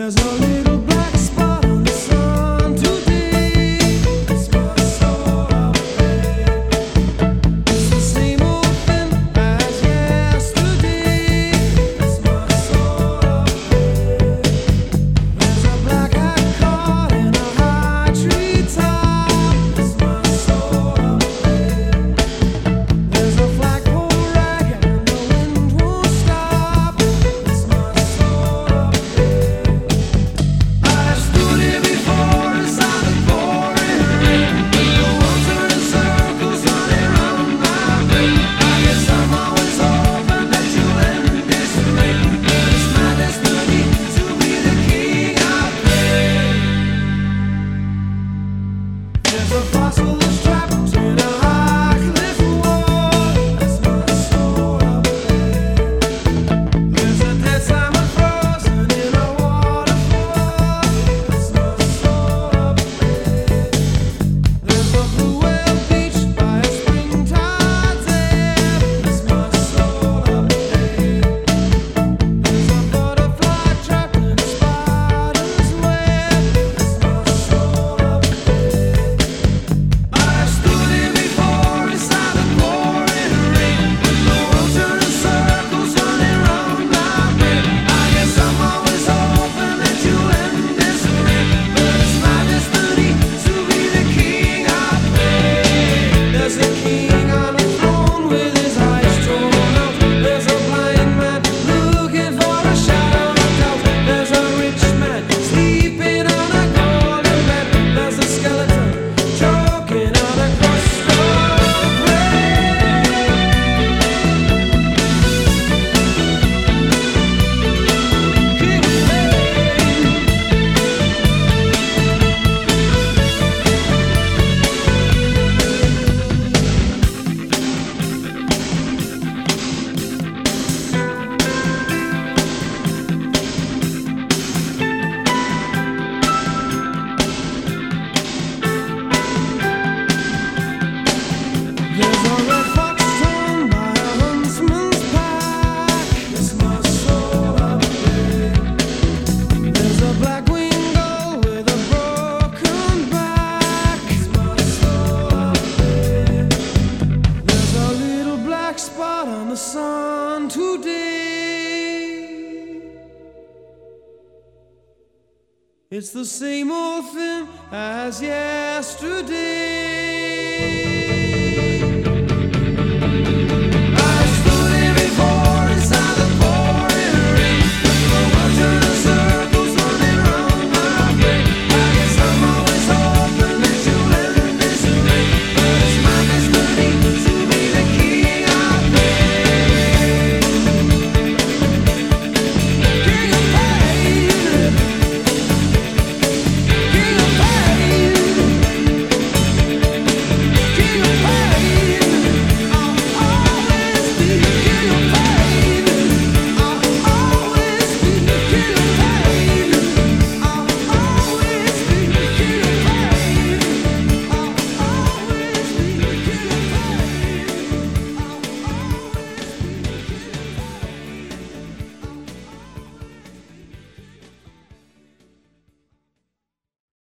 there's a little It's the same old thing as yesterday.